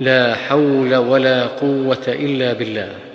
لا حول ولا قوة إلا بالله.